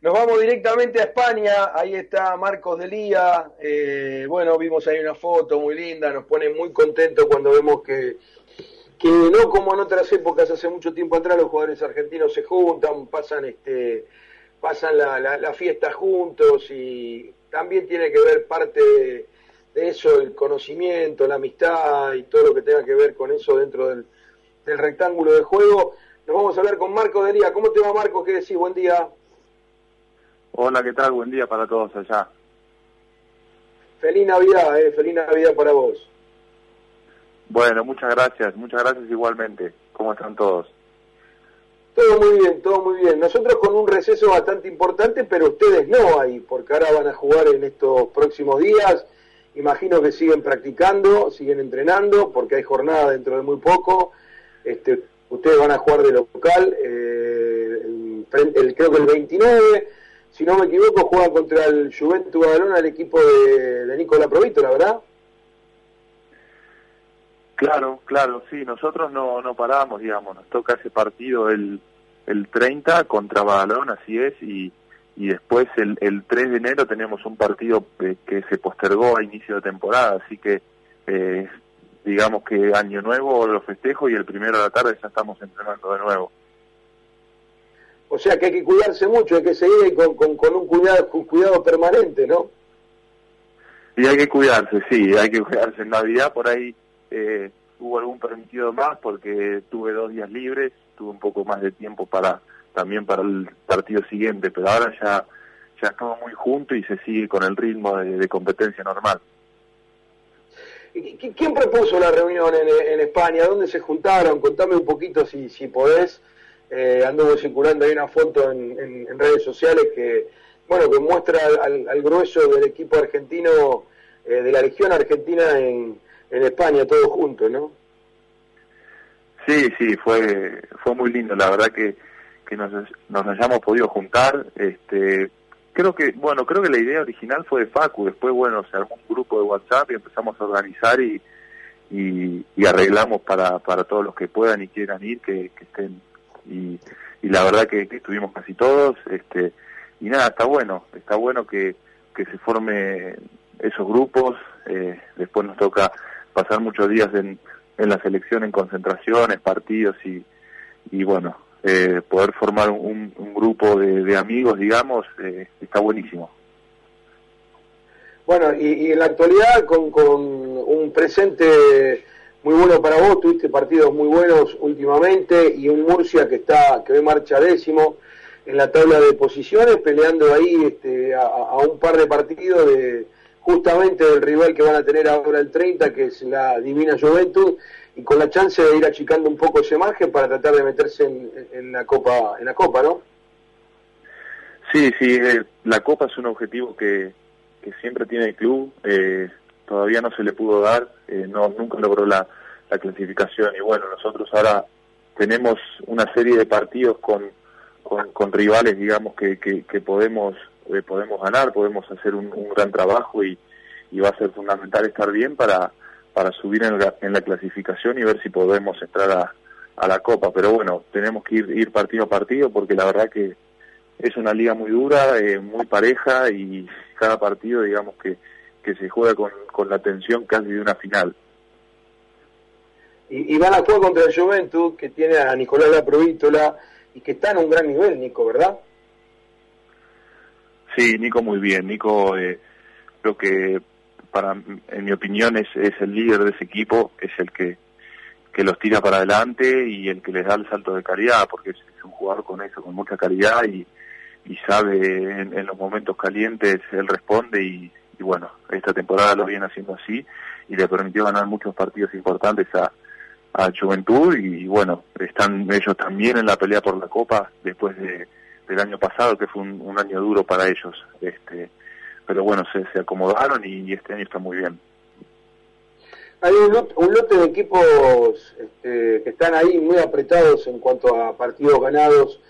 Nos vamos directamente a España, ahí está Marcos Delía, eh, bueno, vimos ahí una foto muy linda, nos pone muy contentos cuando vemos que, que no como en otras épocas, hace mucho tiempo atrás, los jugadores argentinos se juntan, pasan este pasan la, la, fiesta juntos y también tiene que ver parte de, eso, el conocimiento, la amistad y todo lo que tenga que ver con eso dentro del, del rectángulo de juego. Nos vamos a hablar con Marcos Delía. ¿Cómo te va, Marcos? ¿Qué decís? Buen día. Hola, ¿qué tal? Buen día para todos allá. Feliz Navidad, eh. Feliz Navidad para vos. Bueno, muchas gracias, muchas gracias igualmente. ¿Cómo están todos? Todo muy bien, todo muy bien. Nosotros con un receso bastante importante, pero ustedes no ahí, porque ahora van a jugar en estos próximos días. Imagino que siguen practicando, siguen entrenando, porque hay jornada dentro de muy poco. Este, ustedes van a jugar de local, eh, el, creo que el 29 si no me equivoco, juega contra el Juventus Badalona, el equipo de, de Nicola la ¿verdad? Claro, claro, sí, nosotros no, no paramos, digamos, nos toca ese partido el, el 30 contra Badalona, así es, y, y después el, el 3 de enero tenemos un partido que, se postergó a inicio de temporada, así que eh, digamos que año nuevo lo festejo y el primero de la tarde ya estamos entrenando de nuevo. O sea que hay que cuidarse mucho, hay que seguir con, con, un, cuidado, cuidado permanente, ¿no? Y hay que cuidarse, sí, hay que cuidarse. En Navidad por ahí eh, hubo algún permitido más porque tuve dos días libres, tuve un poco más de tiempo para también para el partido siguiente, pero ahora ya ya estamos muy juntos y se sigue con el ritmo de, competencia normal. ¿Quién propuso la reunión en, en, España? ¿Dónde se juntaron? Contame un poquito si, si podés eh, anduvo circulando ahí una foto en, redes sociales que, bueno, que muestra al, grueso del equipo argentino, eh, de la Legión Argentina en, en España, todos juntos, ¿no? Sí, sí, fue fue muy lindo, la verdad que, que nos, hayamos podido juntar, este creo que, bueno, creo que la idea original fue de Facu, después, bueno, se armó un grupo de WhatsApp y empezamos a organizar y, y, arreglamos para, para todos los que puedan y quieran ir, que estén y, y la verdad que, estuvimos casi todos, este, y nada, está bueno, está bueno que, que se forme esos grupos, eh, después nos toca pasar muchos días en, en la selección, en concentraciones, partidos y, y bueno, eh, poder formar un, un grupo de, de, amigos, digamos, eh, está buenísimo. Bueno, y, y, en la actualidad con, con un presente muy bueno para vos, tuviste partidos muy buenos últimamente y un Murcia que está que ve marcha décimo en la tabla de posiciones, peleando ahí este, a, un par de partidos de justamente del rival que van a tener ahora el 30, que es la Divina Juventud, y con la chance de ir achicando un poco ese margen para tratar de meterse en, la copa, en la copa, ¿no? Sí, sí, eh, la copa es un objetivo que, que siempre tiene el club. Eh, todavía no se le pudo dar, eh, no nunca logró la, la, clasificación y bueno, nosotros ahora tenemos una serie de partidos con, con, rivales, digamos, que, que, podemos eh, podemos ganar, podemos hacer un, gran trabajo y, y, va a ser fundamental estar bien para, para subir en la, en la clasificación y ver si podemos entrar a, a la Copa. Pero bueno, tenemos que ir, ir partido a partido porque la verdad que es una liga muy dura, eh, muy pareja y cada partido, digamos que que se juega con, con la tensión casi de una final. Y, van a jugar contra el Juventud, que tiene a Nicolás Laprovítola y que está en un gran nivel, Nico, ¿verdad? Sí, Nico muy bien. Nico eh, creo que, para en mi opinión, es, es el líder de ese equipo, es el que, que los tira para adelante y el que les da el salto de calidad, porque es, un jugador con eso, con mucha calidad y, y sabe en, en los momentos calientes, él responde y, y bueno, esta temporada lo viene haciendo así y le permitió ganar muchos partidos importantes a, a Juventud y, bueno, están ellos también en la pelea por la Copa después de, del año pasado que fue un, año duro para ellos, este, pero bueno, se, se acomodaron y, este año está muy bien. Hay un lote, de equipos este, que están ahí muy apretados en cuanto a partidos ganados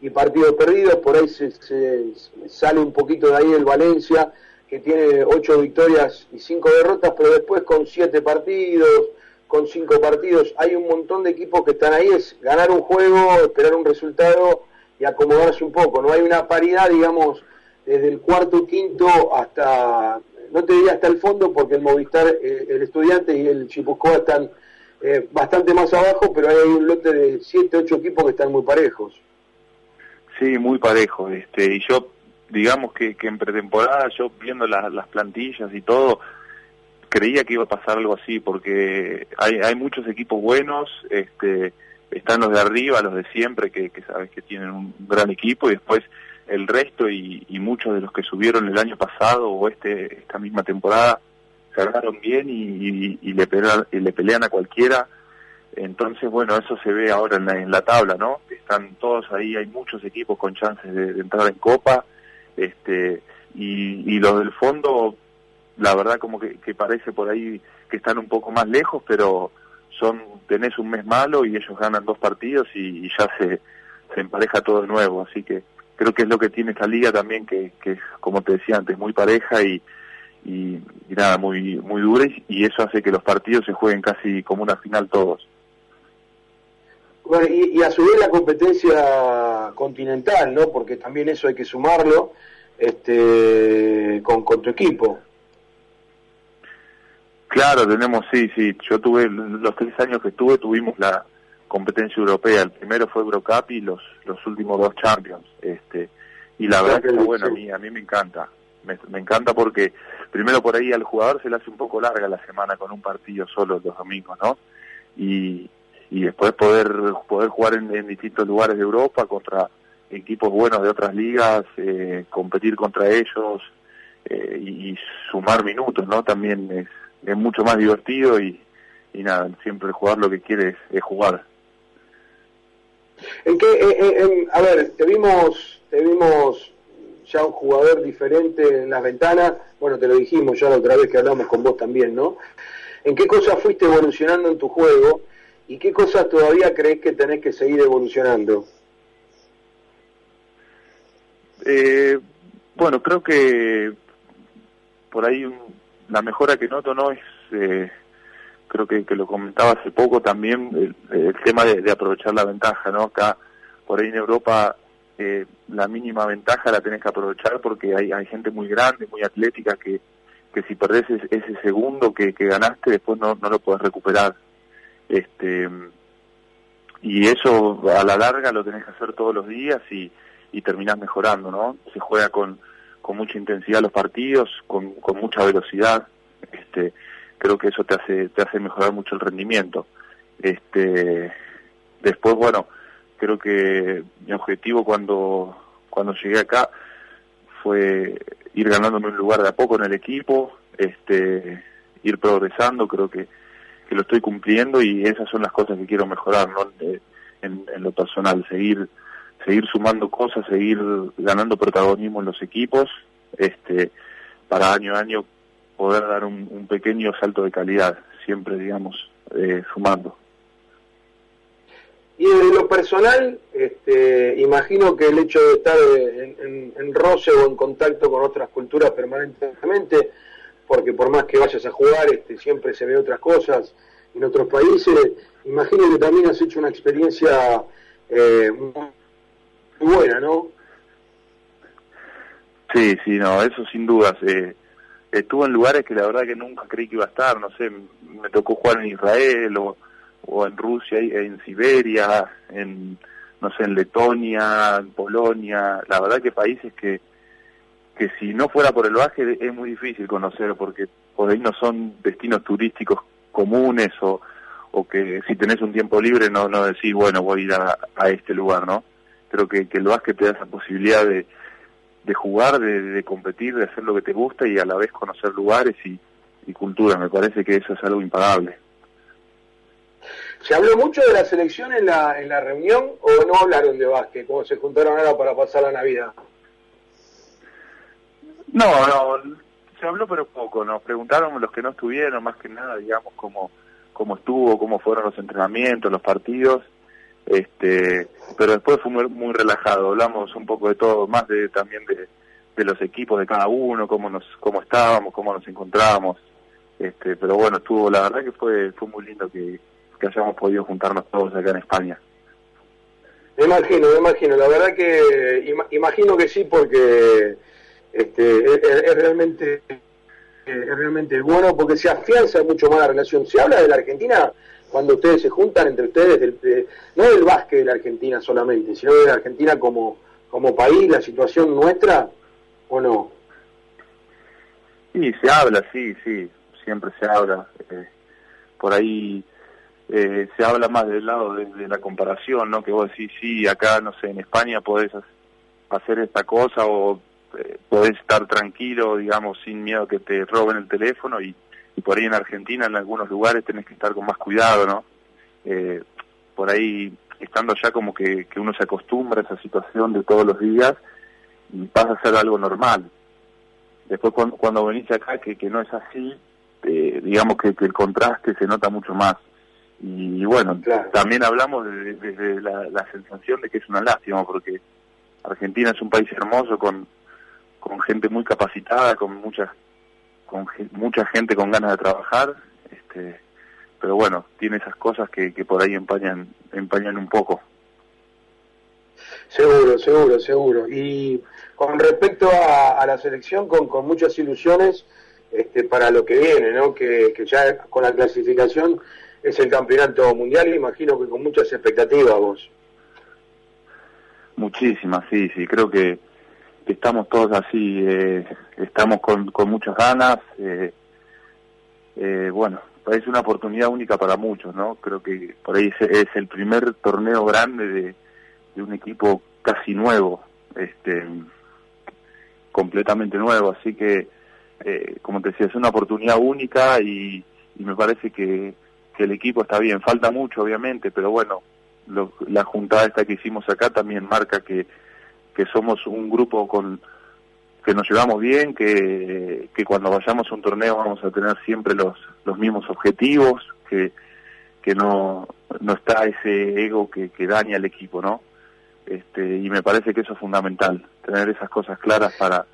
y partidos perdidos, por ahí se, se sale un poquito de ahí el Valencia, que tiene ocho victorias y cinco derrotas, pero después con siete partidos, con cinco partidos, hay un montón de equipos que están ahí, es ganar un juego, esperar un resultado y acomodarse un poco. No hay una paridad, digamos, desde el cuarto, quinto hasta, no te diría hasta el fondo, porque el Movistar, eh, el Estudiante y el Chipuscoa están eh, bastante más abajo, pero hay un lote de siete, ocho equipos que están muy parejos. Sí, muy parejos. Este, y yo, digamos que, que en pretemporada, yo viendo las plantillas y todo, creía que iba a pasar algo así, porque hay, hay muchos equipos buenos, este, están los de arriba, los de siempre, que, sabes que tienen un gran equipo, y después el resto y, muchos de los que subieron el año pasado o este esta misma temporada cerraron bien y, y, le, pelean, y le pelean a cualquiera. Entonces, bueno, eso se ve ahora en la, tabla, ¿no? Están todos ahí, hay muchos equipos con chances de, entrar en Copa, este, y, y los del fondo, la verdad como que, que parece por ahí que están un poco más lejos, pero son tenés un mes malo y ellos ganan dos partidos y, ya se, se empareja todo de nuevo, así que creo que es lo que tiene esta liga también, que, que como te decía antes, muy pareja y, y, nada, muy, muy dura y, eso hace que los partidos se jueguen casi como una final todos. Bueno, y, a su vez la competencia continental, ¿no? Porque también eso hay que sumarlo este, con, con tu equipo. Claro, tenemos, sí, sí. Yo tuve, los tres años que estuve, tuvimos la competencia europea. El primero fue Eurocup y los, los últimos dos Champions. Este, y la verdad que está bueno, a mí, a mí me encanta. Me, me, encanta porque primero por ahí al jugador se le hace un poco larga la semana con un partido solo los domingos, ¿no? Y, y después poder poder jugar en, distintos lugares de Europa contra equipos buenos de otras ligas, eh, competir contra ellos eh, y, sumar minutos, ¿no? También es, es mucho más divertido y, y nada, siempre jugar lo que quiere es, jugar. ¿En qué, eh, eh, a ver, te vimos, te vimos ya un jugador diferente en las ventanas, bueno, te lo dijimos ya la otra vez que hablamos con vos también, ¿no? ¿En qué cosas fuiste evolucionando en tu juego y qué cosas todavía crees que tenés que seguir evolucionando? Eh, bueno, creo que por ahí la mejora que noto no es eh, creo que, que, lo comentaba hace poco también, el, tema de, aprovechar la ventaja, ¿no? Acá, por ahí en Europa, eh, la mínima ventaja la tenés que aprovechar porque hay, hay gente muy grande, muy atlética, que, que si perdés ese, segundo que, ganaste, después no, no lo podés recuperar. Este, y eso a la larga lo tenés que hacer todos los días y, y terminás mejorando, ¿no? Se juega con, con mucha intensidad los partidos, con, con mucha velocidad. Este, creo que eso te hace te hace mejorar mucho el rendimiento este después bueno creo que mi objetivo cuando cuando llegué acá fue ir ganándome un lugar de a poco en el equipo este ir progresando creo que, que lo estoy cumpliendo y esas son las cosas que quiero mejorar ¿no? en, en lo personal seguir seguir sumando cosas seguir ganando protagonismo en los equipos este para año a año poder dar un, pequeño salto de calidad, siempre, digamos, eh, sumando. Y en lo personal, este, imagino que el hecho de estar en, en, roce o en contacto con otras culturas permanentemente, porque por más que vayas a jugar, este, siempre se ve otras cosas en otros países, imagino que también has hecho una experiencia eh, muy buena, ¿no? Sí, sí, no, eso sin dudas. Eh, estuvo en lugares que la verdad que nunca creí que iba a estar, no sé, me tocó jugar en Israel o, o en Rusia, en Siberia, en, no sé, en Letonia, en Polonia, la verdad que países que, que si no fuera por el básquet es muy difícil conocer porque por ahí no son destinos turísticos comunes o, o que si tenés un tiempo libre no, no decís, bueno, voy a ir a, a este lugar, ¿no? Creo que, que el básquet te da esa posibilidad de, de jugar, de, competir, de hacer lo que te gusta y a la vez conocer lugares y, cultura. Me parece que eso es algo impagable. ¿Se habló mucho de la selección en la, en la reunión o no hablaron de básquet, como se juntaron ahora para pasar la Navidad? No, no, se habló pero poco. Nos preguntaron los que no estuvieron, más que nada, digamos, cómo, cómo estuvo, cómo fueron los entrenamientos, los partidos este pero después fue muy, relajado hablamos un poco de todo más de también de, de los equipos de cada uno cómo nos cómo estábamos cómo nos encontrábamos este pero bueno estuvo la verdad que fue fue muy lindo que, que hayamos podido juntarnos todos acá en España Me imagino, me imagino. La verdad que imagino que sí porque este, es, realmente es realmente bueno porque se afianza mucho más la relación. Se habla de la Argentina cuando ustedes se juntan entre ustedes, del, no del básquet de la Argentina solamente, sino de la Argentina como, como país, la situación nuestra, ¿o no? Sí, se habla, sí, sí, siempre se habla. Eh, por ahí eh, se habla más del lado de, la comparación, ¿no? Que vos decís, sí, acá, no sé, en España podés hacer esta cosa o eh, podés estar tranquilo, digamos, sin miedo a que te roben el teléfono y, por ahí en Argentina, en algunos lugares, tenés que estar con más cuidado, ¿no? Eh, por ahí, estando ya como que, uno se acostumbra a esa situación de todos los días y pasa a ser algo normal. Después cuando, cuando venís acá, que, que no es así, digamos que el contraste se nota mucho más. Y bueno, también hablamos desde la, sensación de que es una lástima, porque Argentina es un país hermoso con, con gente muy capacitada, con mucha, con mucha gente con ganas de trabajar, este, pero bueno, tiene esas cosas que, que por ahí empañan, empañan un poco. Seguro, seguro, seguro. Y con respecto a, la selección, con, con muchas ilusiones este, para lo que viene, ¿no? Que, que ya con la clasificación es el campeonato mundial, imagino que con muchas expectativas vos. Muchísimas, sí, sí, creo que, estamos todos así, eh, estamos con, con muchas ganas, eh, eh, bueno, es una oportunidad única para muchos, ¿no? Creo que por ahí es, el primer torneo grande de, de un equipo casi nuevo, este completamente nuevo, así que, eh, como te decía, es una oportunidad única y me parece que, que el equipo está bien. Falta mucho, obviamente, pero bueno, la juntada esta que hicimos acá también marca que, que somos un grupo con que nos llevamos bien, que, que cuando vayamos a un torneo vamos a tener siempre los, los mismos objetivos, que, que no, no está ese ego que, que daña al equipo, ¿no? Este, y me parece que eso es fundamental, tener esas cosas claras para,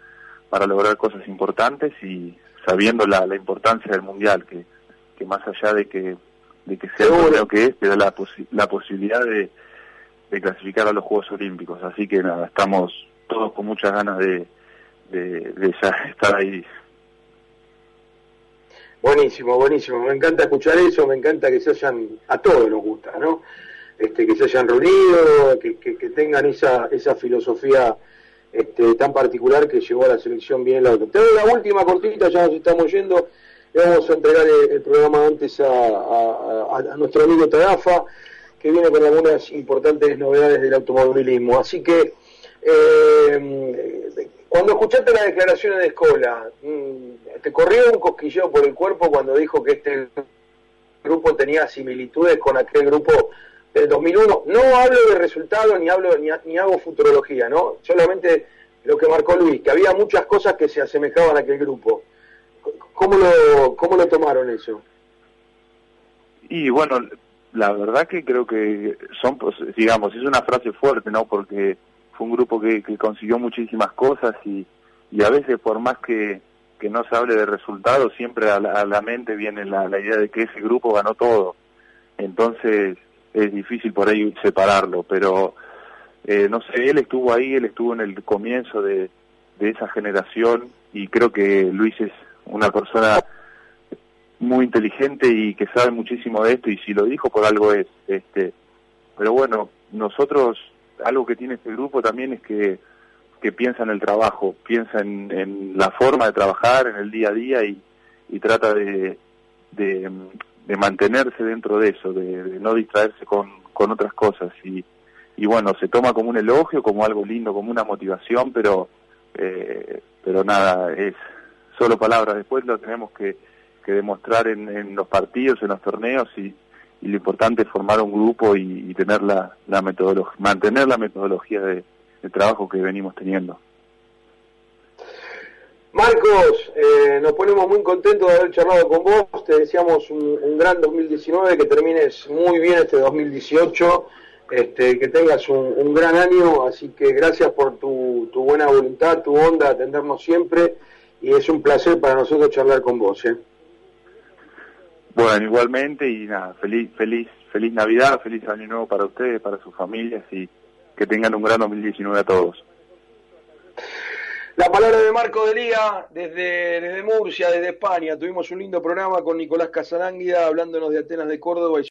para lograr cosas importantes y sabiendo la, la importancia del Mundial, que, que más allá de que de que sea lo que es, te da la, la posibilidad de, clasificar a los Juegos Olímpicos. Así que nada, estamos todos con muchas ganas de, de, ya estar ahí. Buenísimo, buenísimo. Me encanta escuchar eso, me encanta que se hayan, a todos nos gusta, ¿no? Este, que se hayan reunido, que, que, tengan esa, esa filosofía este, tan particular que llegó a la selección bien la otra. Te doy la última cortita, ya nos estamos yendo. Le vamos a entregar el, programa antes a, nuestro amigo Tarafa, que viene con algunas importantes novedades del automovilismo. Así que, eh, cuando escuchaste las declaraciones de Escola, mm, ¿te corrió un cosquilleo por el cuerpo cuando dijo que este grupo tenía similitudes con aquel grupo del 2001? No hablo de resultados ni hablo ni, ni hago futurología, ¿no? Solamente lo que marcó Luis, que había muchas cosas que se asemejaban a aquel grupo. ¿Cómo lo, cómo lo tomaron eso? Y bueno, la verdad que creo que son, pues, digamos, es una frase fuerte, ¿no? Porque fue un grupo que, que consiguió muchísimas cosas y, y a veces por más que, que no se hable de resultados, siempre a la, mente viene la, la, idea de que ese grupo ganó todo. Entonces es difícil por ahí separarlo, pero eh, no sé, él estuvo ahí, él estuvo en el comienzo de, de esa generación y creo que Luis es una persona muy inteligente y que sabe muchísimo de esto y si lo dijo por algo es este pero bueno nosotros algo que tiene este grupo también es que que piensa en el trabajo piensa en, en la forma de trabajar en el día a día y, y trata de, de, de mantenerse dentro de eso de, no distraerse con, con otras cosas. Y, y bueno se toma como un elogio como algo lindo como una motivación pero eh, pero nada es solo palabras, después lo tenemos que, demostrar en, los partidos, en los torneos y, lo importante es formar un grupo y, tener la, metodología, mantener la metodología de, trabajo que venimos teniendo. Marcos, eh, nos ponemos muy contentos de haber charlado con vos, te deseamos un, gran 2019, que termines muy bien este 2018, este, que tengas un, gran año, así que gracias por tu, tu buena voluntad, tu onda, atendernos siempre y es un placer para nosotros charlar con vos. ¿eh? Bueno, igualmente y nada, feliz, feliz, feliz Navidad, feliz Año Nuevo para ustedes, para sus familias y, que tengan un gran 2019 a todos. La palabra de Marco de Liga desde, desde Murcia, desde España. Tuvimos un lindo programa con Nicolás Casanánguida hablándonos de Atenas de Córdoba.